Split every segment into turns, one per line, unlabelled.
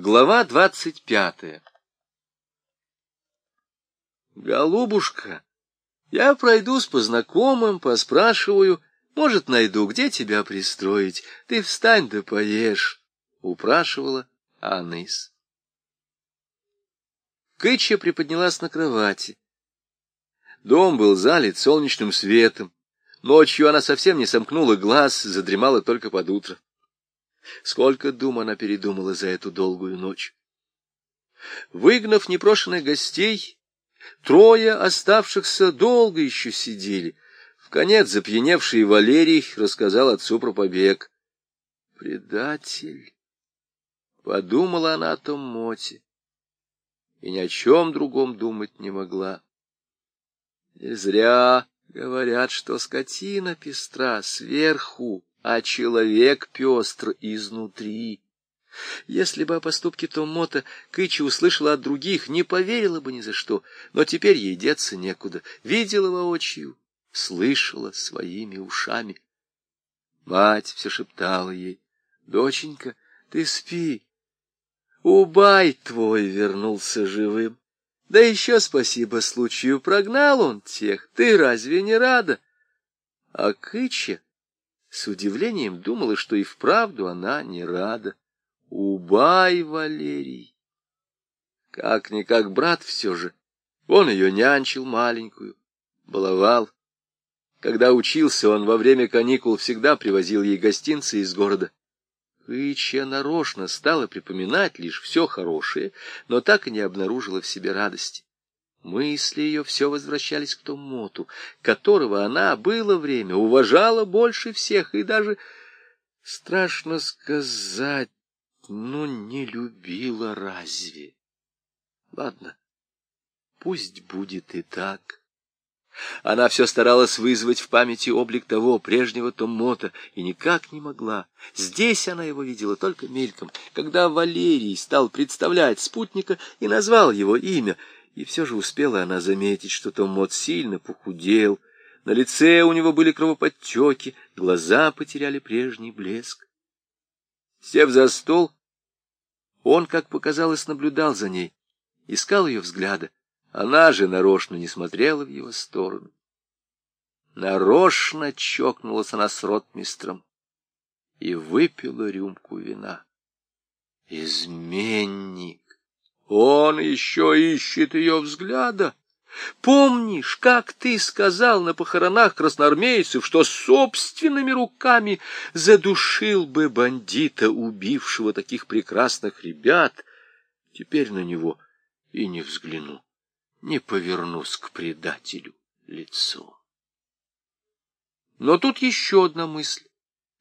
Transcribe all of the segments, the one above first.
Глава двадцать пятая Голубушка, я пройдусь по знакомым, поспрашиваю, может, найду, где тебя пристроить. Ты встань да поешь, — упрашивала Анис. Кыча приподнялась на кровати. Дом был залит солнечным светом. Ночью она совсем не сомкнула глаз, задремала только под утро. Сколько дум она передумала за эту долгую ночь. Выгнав непрошенных гостей, трое оставшихся долго еще сидели. В конец запьяневший Валерий рассказал отцу про побег. «Предатель!» Подумала она о том моте и ни о чем другом думать не могла. И зря говорят, что скотина пестра сверху, а человек пестр изнутри. Если бы о поступке Томота Кычи услышала от других, не поверила бы ни за что, но теперь ей деться некуда. Видела воочию, слышала своими ушами. Мать все шептала ей, «Доченька, ты спи, Убай твой вернулся живым. Да еще спасибо случаю, прогнал он тех. Ты разве не рада? А Кыча с удивлением думала, что и вправду она не рада. Убай, Валерий! Как-никак брат все же. Он ее нянчил маленькую, баловал. Когда учился, он во время каникул всегда привозил ей гостинцы из города. Кыча нарочно стала припоминать лишь все хорошее, но так и не обнаружила в себе радости. Мысли ее все возвращались к тому моту, которого она было время уважала больше всех и даже, страшно сказать, ну, не любила разве. Ладно, пусть будет и так. Она все старалась вызвать в памяти облик того прежнего Томмота и никак не могла. Здесь она его видела только мельком, когда Валерий стал представлять спутника и назвал его имя. И все же успела она заметить, что Томмот сильно похудел, на лице у него были кровоподтеки, глаза потеряли прежний блеск. Сев за стол, он, как показалось, наблюдал за ней, искал ее взгляда. Она же нарочно не смотрела в его сторону. Нарочно чокнулась она с ротмистром и выпила рюмку вина. Изменник! Он еще ищет ее взгляда. Помнишь, как ты сказал на похоронах красноармейцев, что собственными руками задушил бы бандита, убившего таких прекрасных ребят? Теперь на него и не взгляну не повернусь к предателю лицом. Но тут еще одна мысль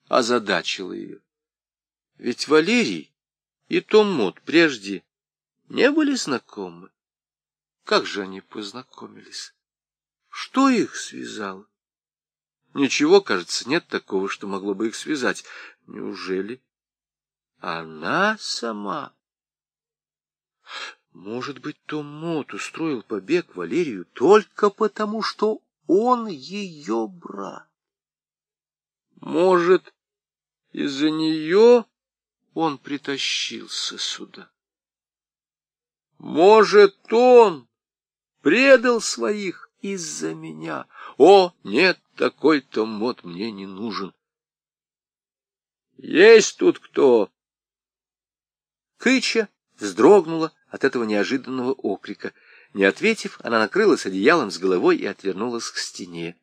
озадачила ее. Ведь Валерий и Том Мот прежде не были знакомы. Как же они познакомились? Что их связало? Ничего, кажется, нет такого, что могло бы их связать. Неужели она сама? Может быть, Том Мот устроил побег Валерию только потому, что он ее брат. Может, из-за нее он притащился сюда. Может, он предал своих из-за меня. О, нет, такой Том Мот мне не нужен. Есть тут кто? Кыча вздрогнула от этого неожиданного окрика. Не ответив, она накрылась одеялом с головой и отвернулась к стене.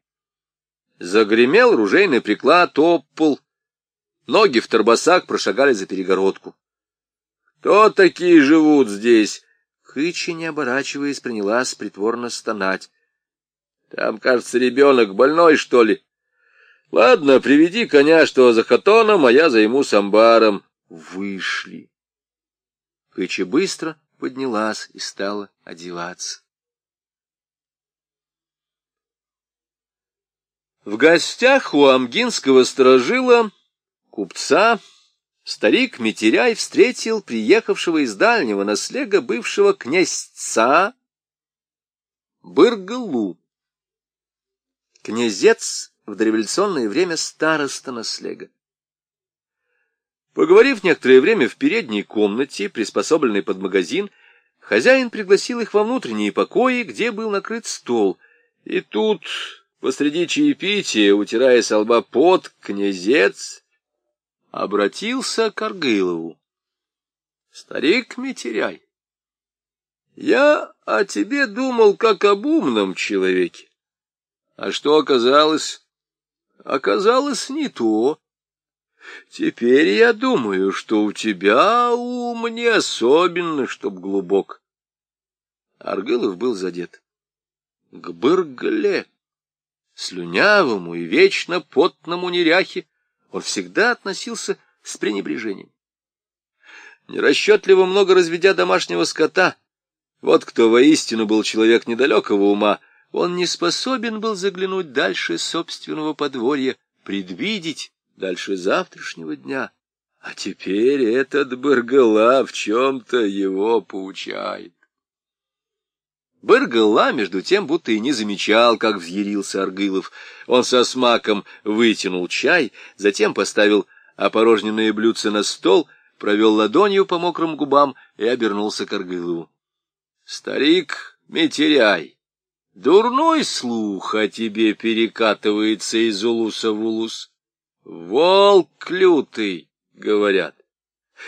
Загремел ружейный приклад, опол. Ноги в торбосах прошагали за перегородку. «Кто такие живут здесь?» Кыча, не оборачиваясь, принялась притворно стонать. «Там, кажется, ребенок больной, что ли?» «Ладно, приведи коня, что за хатоном, а я займусь амбаром». Вышли. Кыча быстро поднялась и стала одеваться. В гостях у амгинского сторожила, купца, старик Митеряй встретил приехавшего из дальнего наслега бывшего князца Быргалу. Князец в дореволюционное время староста наслега. Поговорив некоторое время в передней комнате, приспособленной под магазин, хозяин пригласил их во внутренние покои, где был накрыт стол. И тут, посреди чаепития, утирая со лба пот, князец обратился к Аргылову. Старик Митеряй, я о тебе думал как об умном человеке. А что оказалось? Оказалось не то. Теперь я думаю, что у тебя ум не особенно, чтоб глубок. Аргылов был задет. К Быргле, слюнявому и вечно потному неряхе, он всегда относился с пренебрежением. Нерасчетливо много разведя домашнего скота, вот кто воистину был человек недалекого ума, он не способен был заглянуть дальше собственного подворья, предвидеть дальше завтрашнего дня. А теперь этот Баргала в чем-то его поучает. Баргала, между тем, будто и не замечал, как взъярился Аргылов. Он со смаком вытянул чай, затем поставил опорожненные блюдце на стол, провел ладонью по мокрым губам и обернулся к Аргылову. — Старик, метеряй, дурной слух о тебе перекатывается из улуса в улус. Волк лютый, говорят.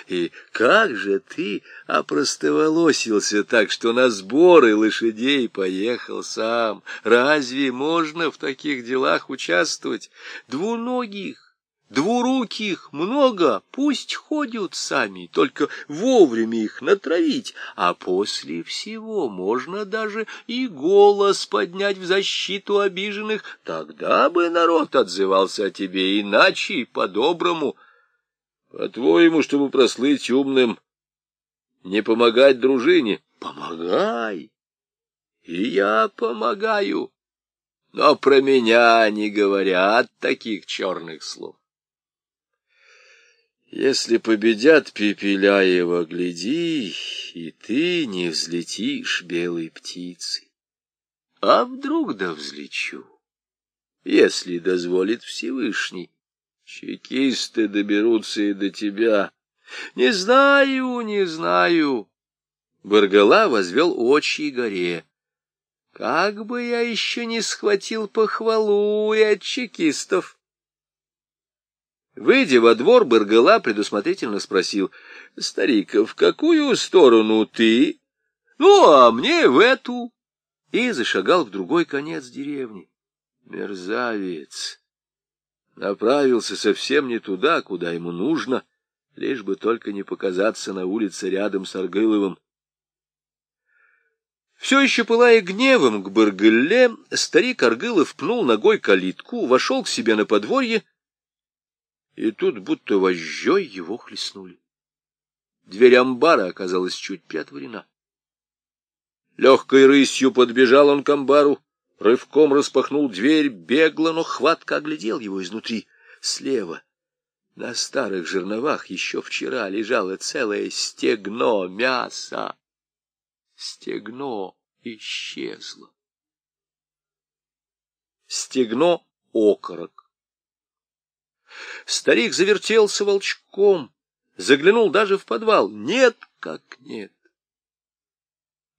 И как же ты опростоволосился так, что на сборы лошадей поехал сам? Разве можно в таких делах участвовать? Двуногих Двуруких много, пусть ходят сами, только вовремя их натравить, а после всего можно даже и голос поднять в защиту обиженных, тогда бы народ отзывался о тебе иначе, по-доброму. По-твоему, чтобы прослыть умным, не помогать дружине? Помогай, и я помогаю, но про меня не говорят таких черных слов. Если победят Пепеляева, гляди, и ты не взлетишь белой птицей. А вдруг да взлечу, если дозволит Всевышний. Чекисты доберутся и до тебя. Не знаю, не знаю. Баргала возвел очи горе. Как бы я еще не схватил похвалу и от чекистов. Выйдя во двор, Баргала предусмотрительно спросил, — Старик, в какую сторону ты? — Ну, а мне в эту. И зашагал в другой конец деревни. Мерзавец! Направился совсем не туда, куда ему нужно, лишь бы только не показаться на улице рядом с Аргыловым. Все еще пылая гневом к Баргыле, старик Аргылов пнул ногой калитку, вошел к себе на подворье и тут будто вожжой его хлестнули. Дверь амбара оказалась чуть приотворена. Легкой рысью подбежал он к амбару, рывком распахнул дверь, бегло, но хватко оглядел его изнутри. Слева, на старых жерновах, еще вчера лежало целое стегно мяса. Стегно исчезло. Стегно — окорок. Старик завертелся волчком, заглянул даже в подвал. Нет, как нет.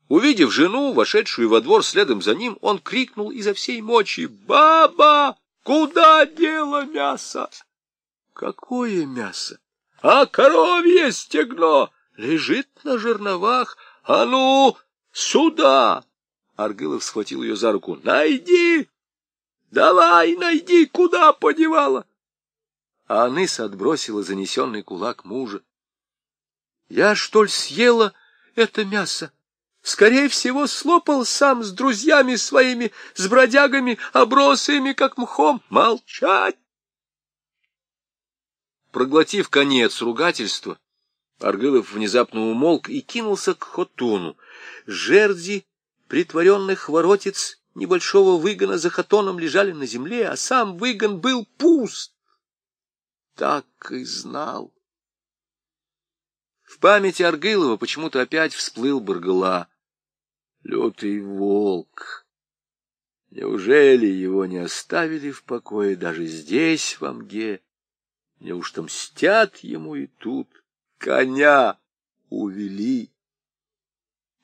Увидев жену, вошедшую во двор следом за ним, он крикнул изо всей мочи «Баба, куда дело мясо?» «Какое мясо?» «А коровье стегно лежит на жерновах. А ну, сюда!» Аргылов схватил ее за руку. «Найди! Давай, найди, куда подевала!» а Аныс отбросила занесенный кулак мужа. — Я, что ли, съела это мясо? Скорее всего, слопал сам с друзьями своими, с бродягами, обросами, как мхом. Молчать! Проглотив конец ругательства, Аргылов внезапно умолк и кинулся к Хотону. Жерди притворенных воротец небольшого выгона за Хотоном лежали на земле, а сам выгон был пуст так и знал. В памяти Аргылова почему-то опять всплыл Баргала. Лютый волк. Неужели его не оставили в покое даже здесь, в Амге? Неужто мстят ему и тут? Коня увели.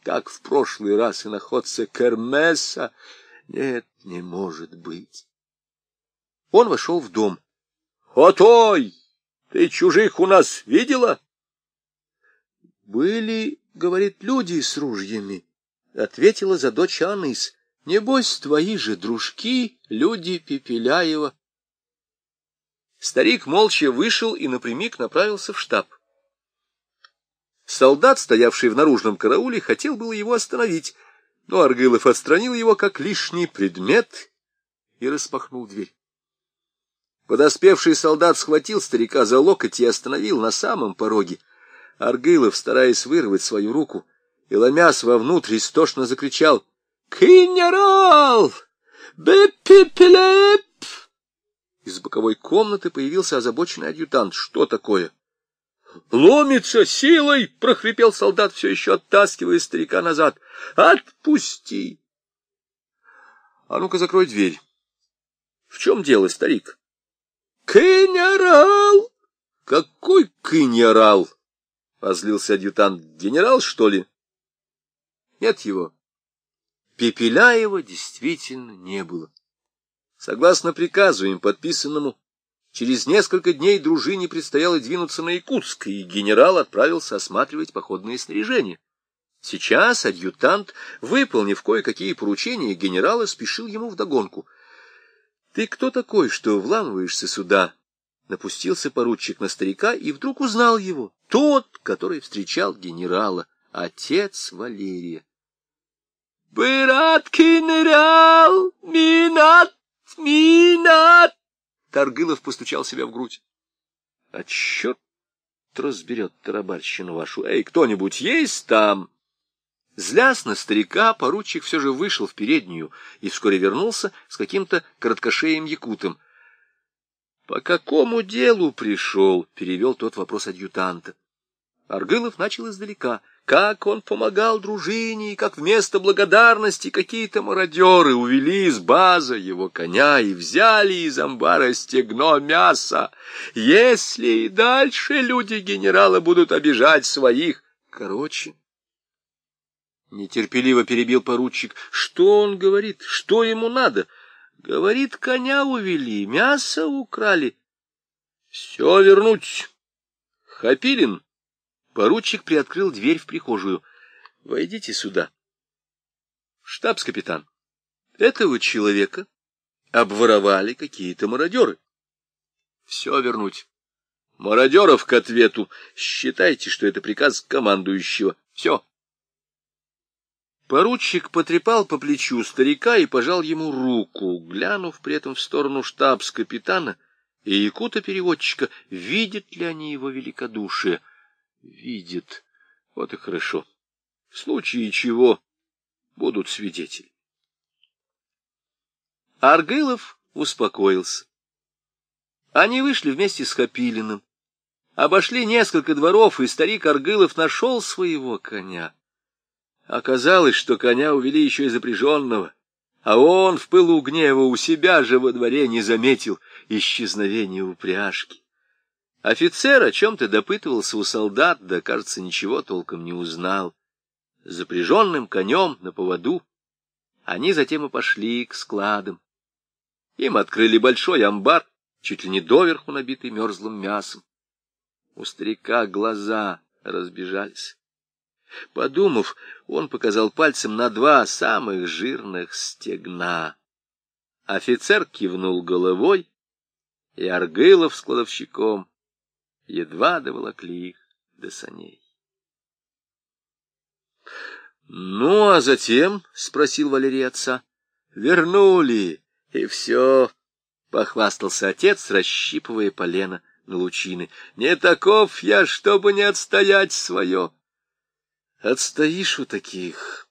Как в прошлый раз и находца Кермеса. Нет, не может быть. Он вошел в дом. — Отой! Ты чужих у нас видела? — Были, — говорит, — люди с ружьями, — ответила за дочь Анис. — Небось, твои же дружки, люди Пепеляева. Старик молча вышел и напрямик направился в штаб. Солдат, стоявший в наружном карауле, хотел было его остановить, но Аргылов отстранил его как лишний предмет и распахнул дверь. Подоспевший солдат схватил старика за локоть и остановил на самом пороге. Аргылов, стараясь вырвать свою руку и ломясь вовнутрь, истошно закричал «Кинерал! Беппиплеп!» Из боковой комнаты появился озабоченный адъютант. «Что такое?» «Ломится силой!» — прохрипел солдат, все еще оттаскивая старика назад. «Отпусти!» «А ну-ка, закрой дверь!» «В чем дело, старик?» «Генерал!» «Какой генерал?» — позлился адъютант. «Генерал, что ли?» «Нет его». Пепеляева действительно не было. Согласно приказу им подписанному, через несколько дней дружине предстояло двинуться на Якутск, и генерал отправился осматривать походное снаряжение. Сейчас адъютант, выполнив кое-какие поручения, генерала спешил ему вдогонку — ты кто такой, что вламываешься сюда? Напустился поручик на старика и вдруг узнал его. Тот, который встречал генерала, отец Валерия. «Бырат генерал! Минат! Минат!» Торгылов постучал себя в грудь. «А черт разберет тарабарщину вашу! Эй, кто-нибудь есть там?» Злясь на старика, поручик все же вышел в переднюю и вскоре вернулся с каким-то короткошеем якутом. — По какому делу пришел? — перевел тот вопрос адъютанта. Аргылов начал издалека. Как он помогал дружине, и как вместо благодарности какие-то мародеры увели из база его коня и взяли из амбара стегно мяса. Если и дальше люди генерала будут обижать своих... Короче, Нетерпеливо перебил поручик. Что он говорит? Что ему надо? Говорит, коня увели, мясо украли. Все вернуть. Хапилин. Поручик приоткрыл дверь в прихожую. Войдите сюда. Штабс-капитан, этого человека обворовали какие-то мародеры. Все вернуть. Мародеров к ответу. Считайте, что это приказ командующего. Все. Поручик потрепал по плечу старика и пожал ему руку, глянув при этом в сторону штабс-капитана и якута-переводчика, видят ли они его великодушие. Видят. Вот и хорошо. В случае чего будут свидетели. Аргылов успокоился. Они вышли вместе с Хапилиным, обошли несколько дворов, и старик Аргылов нашел своего коня. Оказалось, что коня увели еще и запряженного, а он в пылу гнева у себя же во дворе не заметил исчезновения упряжки. Офицер о чем-то допытывался у солдат, да, кажется, ничего толком не узнал. Запряженным конем на поводу они затем и пошли к складам. Им открыли большой амбар, чуть ли не доверху набитый мерзлым мясом. У старика глаза разбежались. Подумав, он показал пальцем на два самых жирных стегна. Офицер кивнул головой, и Аргылов с кладовщиком едва доволокли их до саней. — Ну, а затем, — спросил Валерий отца, — вернули, и все, — похвастался отец, расщипывая полено на лучины. — Не таков я, чтобы не отстоять свое. Отстоишь у таких.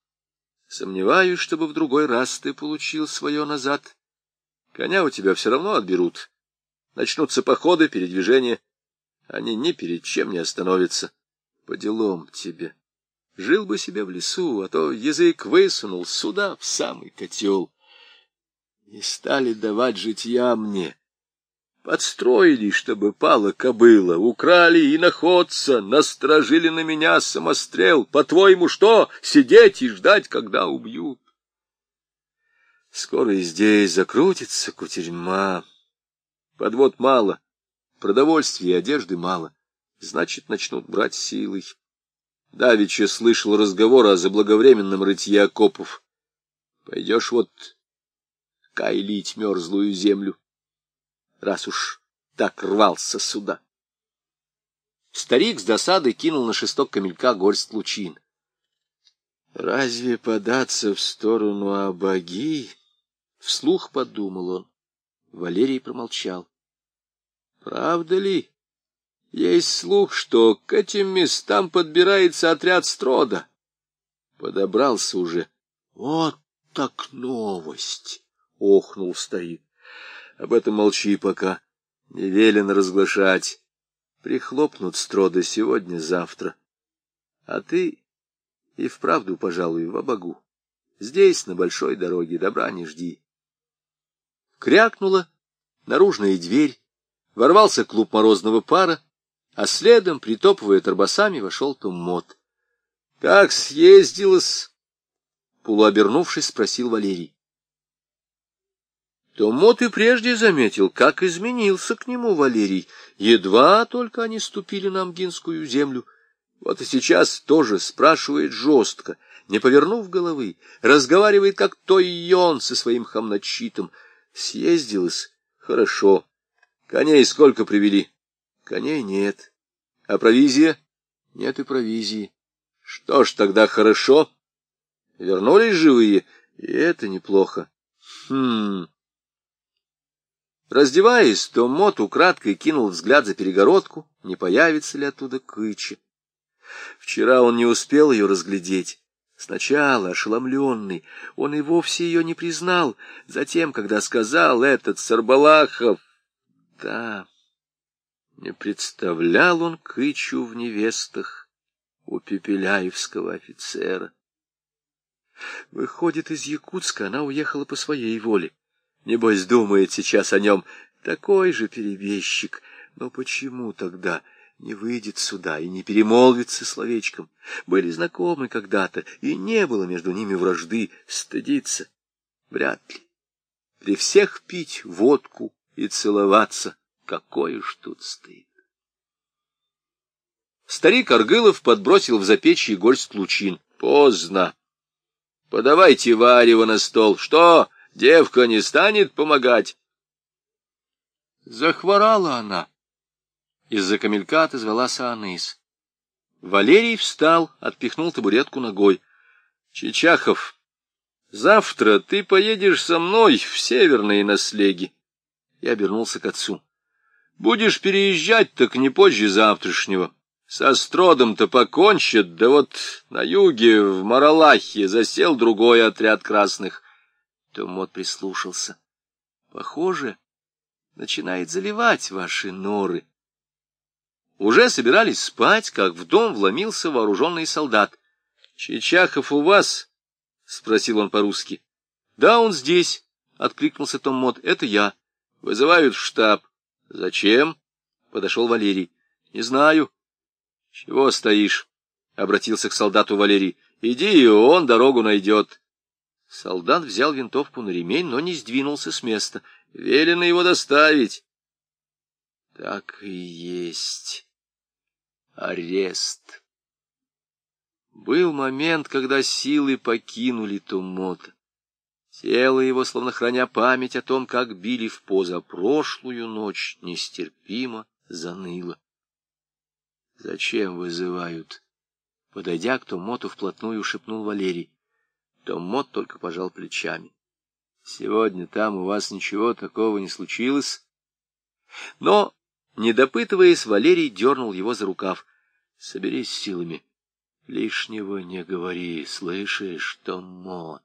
Сомневаюсь, чтобы в другой раз ты получил свое назад. Коня у тебя все равно отберут. Начнутся походы, передвижения. Они ни перед чем не остановятся. По делам тебе. Жил бы себе в лесу, а то язык высунул сюда, в самый котел. Не стали давать житья мне. Подстроили, чтобы пала кобыла, украли и находца, насторожили на меня самострел. По-твоему, что, сидеть и ждать, когда убьют? Скоро и здесь закрутится кутерьма. Подвод мало, продовольствия и одежды мало. Значит, начнут брать силой. Давича слышал разговор о заблаговременном рытье окопов. Пойдешь вот кайлить мерзлую землю раз уж так рвался сюда. Старик с досадой кинул на шесток камелька горсть лучин. «Разве податься в сторону Абаги?» — вслух подумал он. Валерий промолчал. «Правда ли? Есть слух, что к этим местам подбирается отряд Строда. Подобрался уже. Вот так новость!» — охнул старик. Об этом молчи пока. Не велено разглашать. Прихлопнут строды сегодня-завтра. А ты и вправду, пожалуй, в обогу. Здесь, на большой дороге, добра не жди. Крякнула наружная дверь, ворвался клуб морозного пара, а следом, притопывая торбосами, вошел Томмот. — Как съездилась? — полуобернувшись, спросил Валерий то Мот и прежде заметил, как изменился к нему Валерий. Едва только они ступили на Амгинскую землю. Вот и сейчас тоже спрашивает жестко, не повернув головы, разговаривает, как то и он со своим хамначитом. Съездилось? Хорошо. Коней сколько привели? Коней нет. А провизия? Нет и провизии. Что ж, тогда хорошо. Вернулись живые, и это неплохо. Хм... Раздеваясь, то Мот украдкой кинул взгляд за перегородку, не появится ли оттуда Кыча. Вчера он не успел ее разглядеть. Сначала, ошеломленный, он и вовсе ее не признал. Затем, когда сказал этот Сарбалахов... Да, не представлял он Кычу в невестах у пепеляевского офицера. Выходит, из Якутска она уехала по своей воле. Небось, думает сейчас о нем такой же перебежчик. Но почему тогда не выйдет сюда и не перемолвится словечком? Были знакомы когда-то, и не было между ними вражды. Стыдиться? Вряд ли. При всех пить водку и целоваться. Какой уж тут стыд. Старик Аргылов подбросил в запечье горсть лучин. Поздно. Подавайте варево на стол. Что? Девка не станет помогать. Захворала она. Из-за камелька отозвалась Аныс. Валерий встал, отпихнул табуретку ногой. Чичахов, завтра ты поедешь со мной в северные наслеги. Я обернулся к отцу. Будешь переезжать, так не позже завтрашнего. Со Стродом-то покончат, да вот на юге, в Маралахе, засел другой отряд красных. Томот прислушался. Похоже, начинает заливать ваши норы. Уже собирались спать, как в дом вломился вооруженный солдат. — Чичахов у вас? — спросил он по-русски. — Да, он здесь, — откликнулся Том Мот. — Это я. Вызывают в штаб. — Зачем? — подошел Валерий. — Не знаю. — Чего стоишь? — обратился к солдату Валерий. — Иди, и он дорогу найдет. Солдат взял винтовку на ремень, но не сдвинулся с места. Велено его доставить. Так и есть. Арест. Был момент, когда силы покинули Тумота. Тело его, словно храня память о том, как били в позапрошлую ночь, нестерпимо заныло. Зачем вызывают? Подойдя к Тумоту вплотную, шепнул Валерий то Мот только пожал плечами. Сегодня там у вас ничего такого не случилось. Но, не допытываясь, Валерий дернул его за рукав. Соберись силами. Лишнего не говори, слышишь, Том Мот.